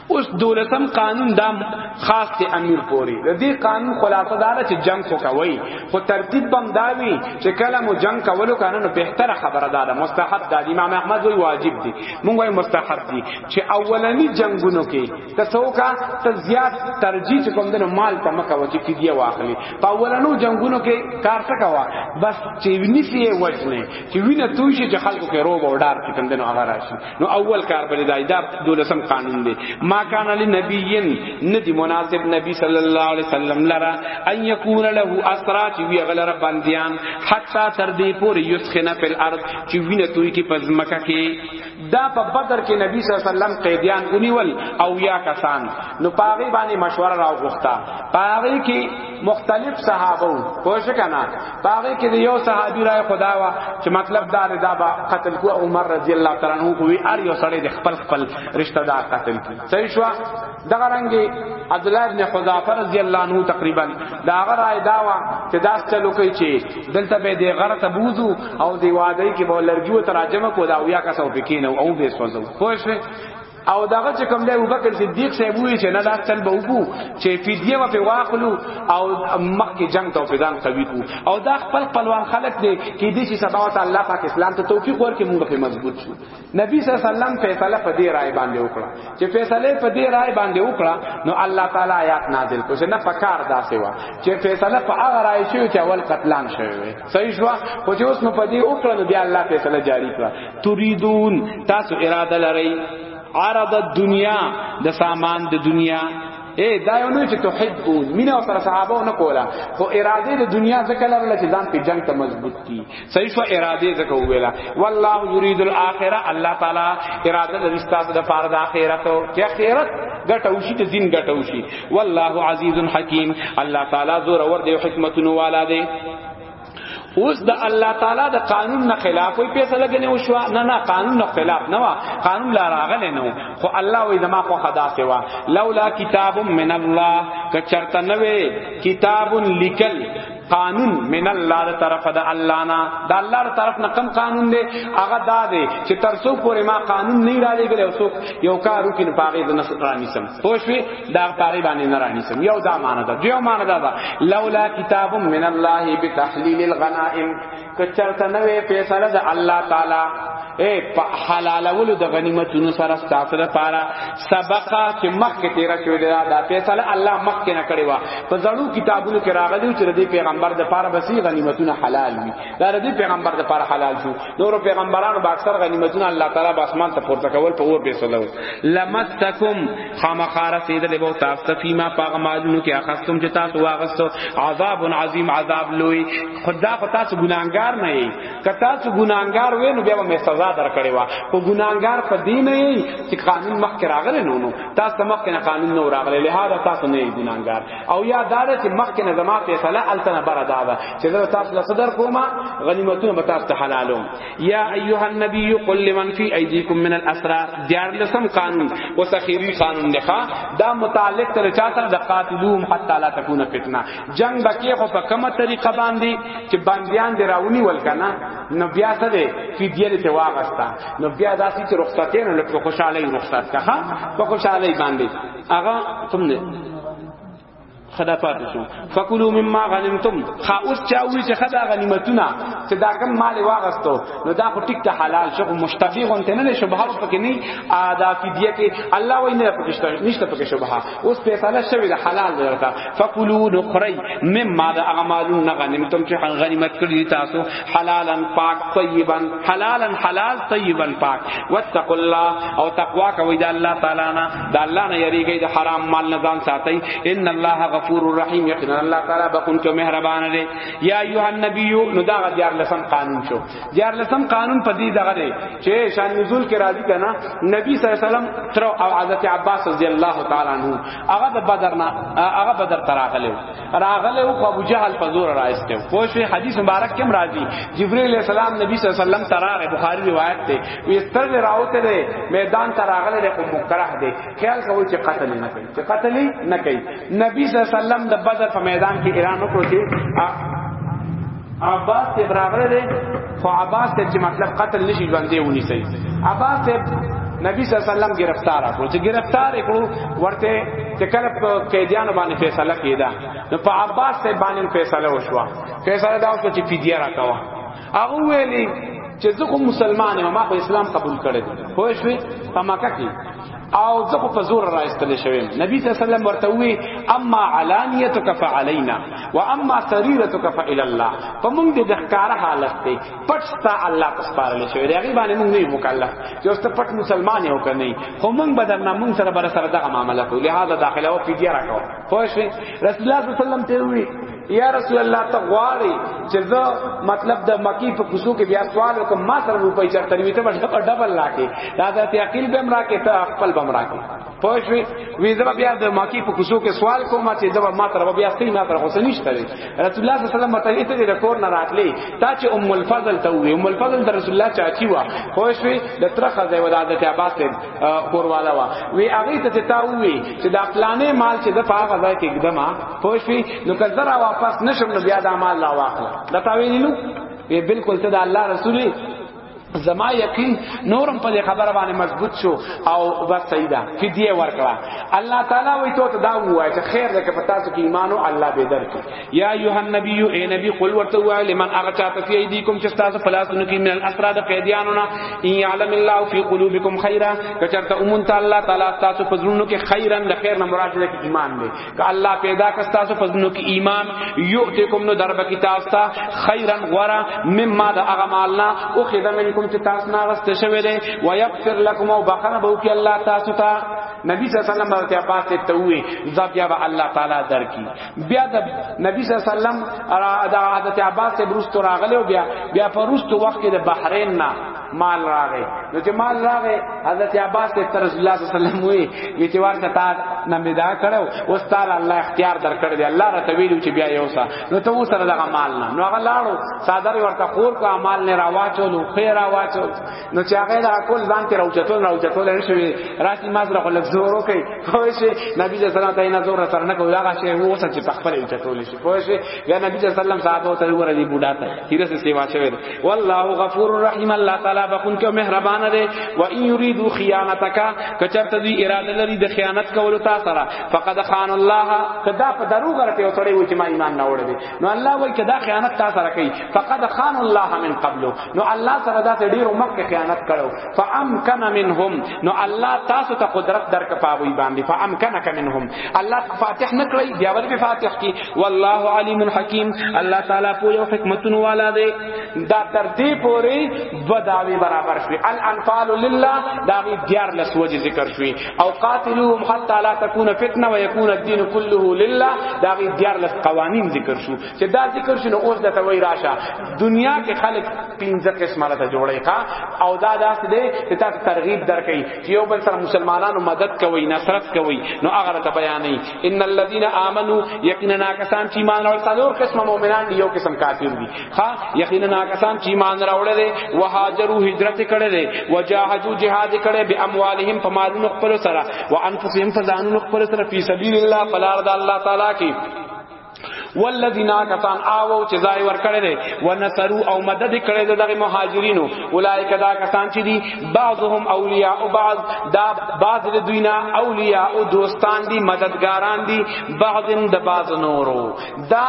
A: اوس دولتم قانون دا خاص ته امیر پوری د دې قانون خلاصه دا چې جنگ کو کوي خو ترتیب بم داوی چې کله مو جنگ کولو کنه نو بهتره خبره ده مستحب ده امام احمد وی واجب دي مونږ وی مستحب دي چې اولنی جنگونو کې ته څوکا ته زیات ترجیح چې کوم دنو مال ته مکه و چې فدیه واخلي په اولنو جنگونو کې کار څه کوا بس چې ویني سی وجنه چې وینه توی شي چې خلکو کې روب او ډار چې کوم دنو هغه راشي نو اول کار بلې دای دا دولسم قانون دی ما کان علی نبیین ندی مناسب نبی صلی الله علیه وسلم لرا ان یکون له اسرا چې وی غل رب بندیان حتا تر دې پورې یسخنه په الارض چې وینه توی کې پزمکه کې دا په بدر کې نبی صلی الله علیه وسلم قیدیان ونیول او یا کسان نو پاغي باندې مشوره راو غوښتا پاغي کې مختلف صحابه پوه شو کنه پاغي کې یو صحابي راي خدا وا چې مطلب دا دا با قتل کو عمر رضی الله تعالی عنہ کوي ار یو سړی د خپل خپل رشتہ دار قتل کی صحیح شو دغه رنګي عبد الله ابن حذافه رضی الله عنه تقریبا دا هغه رائے داوا چې داس چلو کوي چې دلته به د غره ته بوزو او دی واده کې به لرګیو تراجمه کو دا ویا کسو پکې نه او به سوزو خو شوه او داغه چې کوم دی ابوبکر صدیق صاحب وی چې نه دا تل به وکړو چې فدیه و په واخلو او مخکې جنگ ته فدان قوی کو او دا خپل خپلوان خلق دی کې دې چې سبا تعالی پاک اسلام ته توفیق ورکړي موږ په مضبوط شو نبی صلی الله علیه وسلم فیصله په دې رائے باندې وکړه چې فیصله په دې رائے باندې وکړه نو الله تعالی آیات نازل کړ چې نه پکار داسې وا چې فیصله په هغه رائے شوی چې اول قتلان شوی وي صحیح شو خو چې اوس نو په دې وکړه نو بیا الله فیصله جاری کړه تريدون تاسو اراده لرئ عرض الدنیا د سامان د دنیا اے دا یو نه چې تحبون مینا او سره صحابه نه کولا خو اراده د دنیا ځکه لرله چې ځان په جنگ ته مضبوط کی صحیح شو اراده زکه ویلا والله یرید الاخره الله تعالی اراده د استاد د پاره د اخرت او چې اخرت ګټو شي ته دین ګټو شي والله عزیز حکیم الله تعالی زور اور دی حکمتونو والا دی اوس د الله تعالی د قانون نه خلاف وي فیصله غنه وشو نه نه قانون نه خلاف نه وا قانون لا راغله نه خو الله وي زما خو خدا سوا لولا کتاب من الله کچرته نه وي کتاب لیکل قانون من الله تر طرف د الله نه د الله تر طرف نه کم قانون دی هغه دا دی چې تر څو پورې ما قانون نه را لګل او څوک یو کار وکړي نو پاره د نسل رانی سم پوښوي دا پاره باندې نه رانی سم یو دا معنی ده دیو معنی ده لولا کتاب من الله بتحلیل الغنائم کچرته نوې فیصله د الله تعالی اے حلالولو د غنیمتونو سره ستاسو لپاره سبقه چې مخکې تیر شوی دی دا فیصله الله مخکې نه کړی و په زړو کتابونو کې راغلی چې د پیغمبر د لپاره بسی غنیمتونه حلال وي دا د پیغمبر د لپاره حلال شو نور پیغمبرانو به اکثر غنیمتونه الله تعالی به اسمان ته پورته کول په اور فیصله لمستکم خامخاره سید له بو تاسو فیما پاغ مالونو کې اخستم چې تاسو واغستو عذاب عظیم عذاب لوی خدا خو تاسو ګناګار نه یی که تاسو ګناګار وې نو بیا به سزا درکړې وا او ګناګار په دې نه یی چې قانون مخ کې راغلی نو نو تاسو مخ کې نه قانون نو راغلی لهدا تاسو نه یی ګناګار او یا دار چې مخ کې نه زما فیصله التنه بر ادا ده چې زه تاسو له صدر کومه غنیمتونه به تاسو ته حلالوم یا ایها النبی قل لمن فی ایدیکم من الاسرى دیار لسم قانون وسخیری قانون نه دا متعلق تر چا سره د قاتلوهم حتا لا تکون فتنه جنگ بکی خو په کومه طریقه باندې چې بندیان دی راونی ول کنه نو بیا څه دی فدیه دې واغستا نو بیا داسې چې رخصتې نه لکه خوشاله رخصت کخه په خوشاله باندې هغه تم نه خدا پاتې شو فکلوا مما غنمتم خا اوس چا وی چې خدا غنیمتونه چې دا کم مال واغستو نو دا خو ټیک ته حلال شو مشتبه غونته نه شبهه پکې نه ادا فدیه کې الله وینه پکې نشته پکې شبهه اوس فیصله شوی ده حلال ده ورته فکلوا نخری مما ده اعمالون غنیمتم چې غنیمت کړی تاسو حلالا پاک طیبا حلالا حلال طیبا پاک واتقوا الله او تقوا کوي ده الله تعالی نه ده الله نه یریږي ده حرام مال نه ځان ساتي ان الله غفور رحیم یقینا الله تعالی بخون کې مهربان دی یا ایها النبی نو دا غدیار لسم قانون شو دیار لسم قانون په دې دغه دی چې شان نزول کې راځي کنه نبی صلی الله علیه وسلم تر او حضرت عباس رضی الله تعالی عنہ هغه د بدر نه هغه بدر تراغله راغله او ابو جهل په زور راځته خو شی حدیث مبارک کې راځي جبرئیل علیہ السلام نبی صلی الله علیه وسلم تراغه بخاری روایت ته وستر راوته دی میدان تراغله د کوم مکرح دی خیال کوي چې قتل نه کوي چې قتل نه کوي نبی صلی الله علیه وسلم د بدر په میدان کې اعلان وکړ چې عباس ته راغله ده خو عباس ته چې مطلب قتل نشي ژوندې ونی سي عباس ته نبی صلی الله علیه وسلم گرفتار کړو چې گرفتار کړو ورته چې کله قیدیان باندې فیصله کیدا نو په عباس ته باندې فیصله وشوه فیصله دا وشو چې فدیه راکوا هغه ویلی چې زه کوم مسلمان یم ما په اسلام قبول کړی خو شوي په مکه کې او زه خو په زور راستل شوم نبی صلی الله علیه وسلم ورته وی اما علانیتک فعلینا و اما سریرتک فالی الله په موږ د ذکر حالت ته پټ ستا الله تسپارل شوی دی هغه باندې موږ نه مکلف چې اوس ته پټ مسلمان یو کنه خو موږ بدر نه موږ سره بر سره دغه معاملې کوو لہذا داخله او فدیه راکو خو رسول الله صلی الله علیه وسلم ته وی یا رسول الله ته غواړي چې زه مطلب د مکی په کوسو کې بیا سوال وکم ما سره روپۍ چرته وي ته ډبل ډبل راکې دا د عقل بم راکې ته خپل بم راکې پوښوي وی زما بیا د مکی په کوسو کې سوال کوم چې دا ما تر بیا ستې ما تر خو نشته رسول الله صلی الله علیه وسلم متلی ته د کور نه راتلی تا چې ام الفضل ته وی ام الفضل د رسول الله چاچی وا پوښوي د تر خزه ودا د عباس ته کوروالا وا وی هغه ته تا وی چې دا پلانې مال چې د پاغه ځای کې اقدام پوښی نو کله را واپس نشم نو بیا د مال لا واخله دا تاویل نو وی بالکل ته د الله رسول زما یقین نورم په خبره باندې مضبوط شو او بس سیدا فدیه ورکړه الله تعالی وی ته دا وای چې خیر ده که پتا سو کې ایمان او الله به درک یا ایه النبی ای نبی قل ورته وای لمن هغه چاته فی ایدیکم چې تاسو فلاسن کې من الاسرا د قیدیانو نه ان علم الله فی قلوبکم خیرا کچرته امون تعالی تعالی تاسو په زړونو کې خیرن د خیر نه مراد ده ایمان دی که الله پیدا کستا سو پزنو کی ایمان یؤتکم نو درب کی تاسو ته خیرا غرا مما دا هغه مالنا او خدای منکم چې تاسو نه غست شوی دی و یغفر لكم او بخنه بو کی الله تاسو ته نبی صلی الله علیه وسلم ورته پاس ته وی ځاب یا الله تعالی در کی بیا د نبی صلی الله علیه وسلم دا حضرت عباس سے برست راغله بیا بیا پرست وخت د بحرین نه مال راغې نو چې مال راغې حضرت عباس ته تر رسول الله صلی الله علیه وسلم وی وی چې ورته تا نمیدا کړو اوس تعالی الله اختیار در کړ دی الله را تویل چې بیا یو سا نو ته اوس سره دغه مال نه نو هغه لاړو صادر ورته خور کو مال نه راواچو نو خیر راواچو نو چې هغه دا کول ځان ته راوچتول راوچتول نه شوی راځي ما سره خلک زور وکي خو شي نبی صلی الله علیه وسلم زور سره نه کوي هغه شی وو چې په خپل اوچتول شي خو شي یا نبی صلی الله علیه وسلم صاحب ته ورته دی بوډا ته هیره سیوا شوی والله غفور رحیم الله تعالی بخون کې مهربان دی و ان یریدو خیانتک کچرته دی اراده لري د خیانت کولو تا سره فقد خان الله کدا په درو غرته وسړی و چې ما ایمان نه وړي نو الله وای کدا خیانت تا سره کوي فقد خان الله من قبل نو الله سره دا ډیر مکه خیانت کړو فامکن منهم نو الله تاسو ته قدرت درک پاوی باندې فامکنک منهم الله فاتح نکړی بیا ور به فاتح کی والله علیم حکیم الله تعالی په یو حکمتونو والا دی دا تر دې پوري بداوی برابر شوی الانفال لله دا وی دیار لس وجه ذکر شوی او قاتلوهم حتا لا تكون فتنه ويكون الدين كله لله دا وی دیار لس قوانین ذکر شو چې دا ذکر شنو اوس د توي راشه دنیا کې خلق پنځه قسمه را جوړی ښا او دا داس دی چې تاسو ترغیب درکې چې یو بل سره مسلمانانو مدد کوي نصرت کوي نو هغه ته بیانې ان الذين امنوا یقینا کسان چې ایمان راوړل څلور قسم مؤمنان دي یو قسم کافر دي ها یقینا کسان چې ایمان راوړل دي وهاجروا هجرت کړي دي وجاهدوا جهاد کړي به اموالهم په مالونو خپل سره وانفسهم فزانونو خپل سره په سبیل الله فلار د الله تعالی کې والذین کسان آو چې ځای ور کړی دی ونصرو او مدد کړی دی دغه مهاجرینو اولایک دا کسان چې دي بعضهم اولیاء او بعض دا بعض د دوینا اولیاء او دوستان دي مددګاران دي بعضن د بعض نورو دا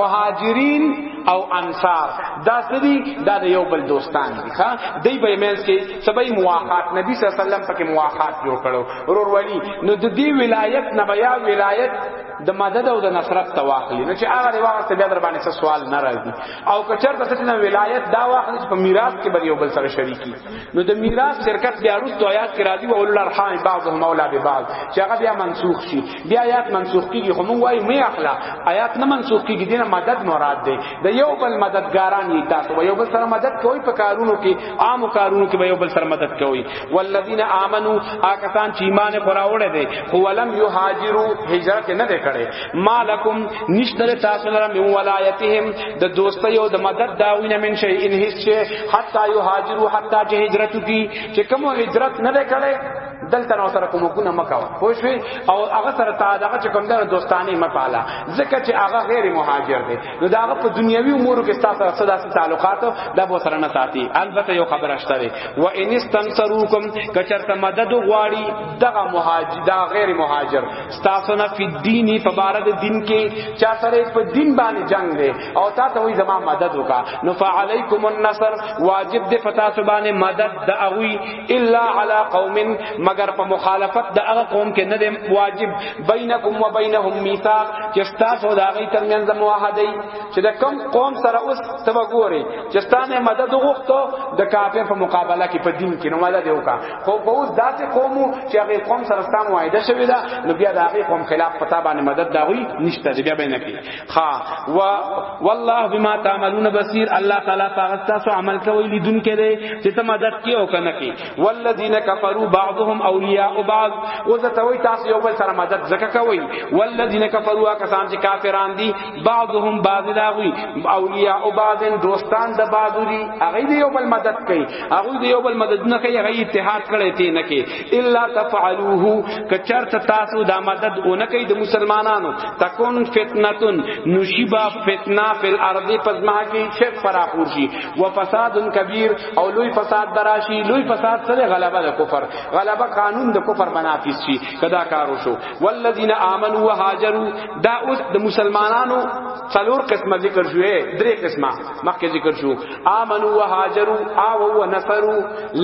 A: مهاجرین او انصار دا سدي دا د یو بل دوستان دي ښا دی به مینس کې سبي مواخات نبی صلی الله علیه وسلم پکې مواخات جوړ کړو ورور ولی نو د دې ولایت نه بیا ولایت د مدد او د نصرت ته واخلي نو چې هغه دی واغست بیا در باندې څه سوال نه راځي او کچر د ستنه ولایت دا واخلي چې په میراث کې بل یو بل سره شریکي نو د میراث شرکت بیا روز د آیات کې راځي او اولل ارحام بعضهم مولا به بعض چې هغه بیا منسوخ شي بیا آیات منسوخ کیږي خو موږ وایو مې اخلا آیات نه منسوخ کیږي دینه مدد مراد دی د یو بل مددګاران یې تاسو یو بل سره مدد کوي په کارونو کې عام کارونو کې به یو بل سره مدد کوي والذین آمنو آکسان چې ایمان خراوړې دي خو ولم یهاجروا هجرت نه وکړي مالکم نشتره تاسو لره من ولایتهم د دوستۍ او د مدد داوینه من شي ان هیڅ شي حتا یهاجروا حتا چې هجرت کی چې کوم هجرت نه وکړي دلته نو سره کوم ګونه مکاو خو شوي او هغه سره تا دغه چې کوم د دوستانه مپاله ځکه چې هغه غیر مهاجر دي نو دا په دنیوي امور کې ستاسو سره صدا سي تعلقات دا به سره نه ساتي البته یو خبره شته وي و ان استنصروکم کچرته مدد غواړي دغه مهاجر دا غیر مهاجر ستاسو نه په دین په بار د دین کې چا سره په دین باندې جنگ دی او تا ته وي زما مدد وکا نو فعلیکم النصر واجب دی پتا سو باندې مدد د اوی الا علی قوم مگر په مخالفت د هغه قوم کې نه دی واجب بینکم و بینهم میثاق چې تاسو دا غي ترمنځ معاهده چې د کم قوم سره اوس ته وګوري چې ستانه مدد وغوښتو د کافر په مقابله کې په دین کې نو مدد وکا خو په اوس داسې قوم چې هغه قوم سره ستاسو معاهده شوی دا نو بیا دا غي قوم خلاف پتا باندې مدد دا وی نشته بیا به نه کی ها و والله بما تعملون بصير الله تعالی پاک تاسو عمل کوي لیدون کې دی چې ته مدد کې او کنه کې والذین کفروا بعضهم اولیاء بعض او زه ته وای تاسو یو بل سره مدد زکه کوي والذین کفروا کسان چې کافران دي بعضهم بعض لاغوي اولیاء بعض دوستان د بعضوري هغه دی یو بل مدد کوي هغه دی یو بل مدد نه کوي هغه اتحاد کړي تی نه کوي الا تفعلوه کچرت تاسو دا مدد اونکې د مسلمانانو تکون فتنتن نشبا فتنه فل ارض پزما کې شرک فرا پورشي و فساد کبیر او لوی فساد دراشي لوی فساد سره غلبه د کفر غلبه قانون د کفر بنافس شي کدا کارو شو والذین آمنوا وهاجروا دا اوس د مسلمانانو څلور قسمه ذکر شوې درې قسمه مخکې ذکر شو آمنوا وهاجروا او ونصروا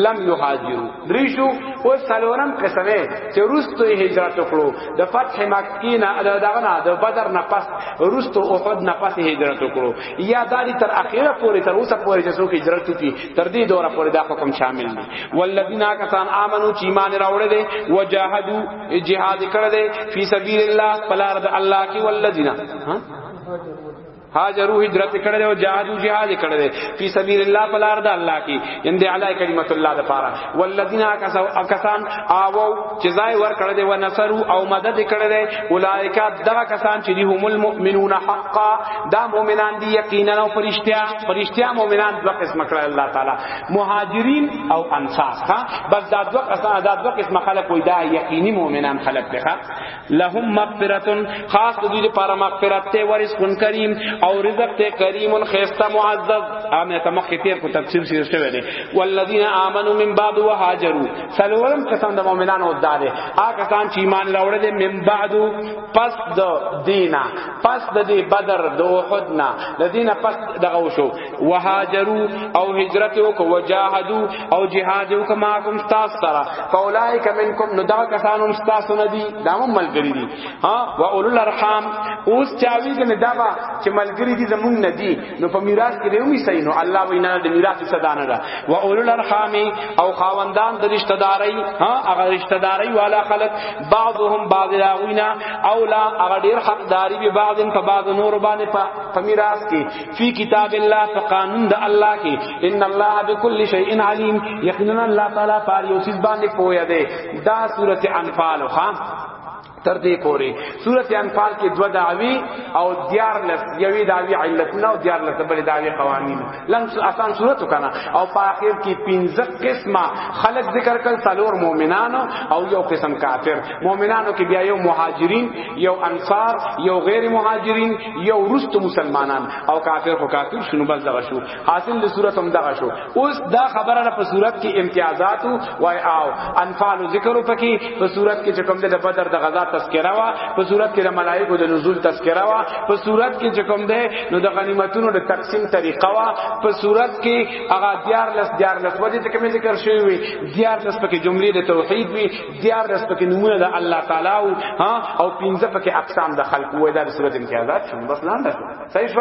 A: لم يهاجروا دریشو او سلورم قسمه چې روستو هجرت وکړو د فتح مکی نه دغه نه د بدر نه پس روستو احد نه پس هجرت وکړو یا دالی تر اخیره پورې تر اوسه پورې چې څوک هجرت کوي تر دې دوره پورې دا حکم شامل دی والذین کسان امنو چې ایمان راوړل دي وجاهدوا جهاد کړل دي فی سبیل الله پلار د الله کې والذین ها هاجرو هجرت کړل او جهادو جهاد کړل په سبیل الله په لار د الله کې ان دی علی کلمت الله د پاره والذین کسان او چې ځای ور کړل او نصرو او مدد کړل اولایک دا کسان چې دی هم المؤمنون حقا دا مؤمنان دی یقینا او فرشتیا فرشتیا مؤمنان دوه قسم کړل الله تعالی مهاجرین او انصار ها بس دا دوه قسم دا دوه قسم خلق وای دا یقینی مؤمنان خلق ته لهم مغفرتون خاص د دې لپاره مغفرت ته ورزق کریم او رزق ته کریم خیسته معزز امه ته مخ تیر کو تفسیر شي شوی دی والذین آمنو من بعد وهاجروا سلورم کسان د مؤمنانو داره آ کسان چې ایمان لوړل دي من بعد پس د دینا پس د دې بدر د احد نه د دینا پس دغه وشو وهاجروا او هجرت وکړو وجاهدوا او جهاد یو کما کوم تاسو سره فولای کمنکم نو دا کسان هم تاسو نه دي دا هم ملګری دي ها و اولل ارحام اوس چاوی کنه دا با چې ملګری دي زمونږ نه دي نو په میراث کې دیومی صحیح نو الله وینا د میراث صدا نه ده و اولل ارحام او خاوندان د رشتہ داري ها هغه رشتہ داري والا خلق بعضهم بعض راوینا اولا هغه ډیر حقداري به بعضن په بعض نور باندې په میراث کې فی کتاب الله فقانون د الله کې ان الله بكل شیء علیم یقینا الله تعالی پاره یو چیز باندې پوهه ده دا سورته انفال ها تر دې پوري سورته انفال کې دو دعوی او دیار لس یوی دعوی علت نه او دیار لس بل دعوی قوانین لم آسان سورته کنا او په اخر کې پنځه قسمه خلق ذکر کړ څلور مؤمنان او یو قسم کافر مؤمنانو کې بیا یو مهاجرین یو انصار یو غیر مهاجرین یو ورستو مسلمانان او کافر خو کافر شنو بس دغه شو حاصل د صورت هم دغه شو اوس دا خبره را په صورت کې امتیازات وای او انفال ذکر پکې په صورت کې چې کوم د بدر د غزا تذکرہ وا په صورت کې د ملائکه د نزول تذکرہ وا په صورت کې چې کوم ده نو د غنیمتونو د تقسیم طریقه وا په صورت کې هغه دیار لس دیار لس وجه ته کوم ذکر شوی وي دیار لس پکې جملې د توحید وي دیار دس پکې نمونه د الله تعالی او ها او پنځه پکې اقسام د خلق وې د صورت امتیازات شوم بس لاندې صحیح شو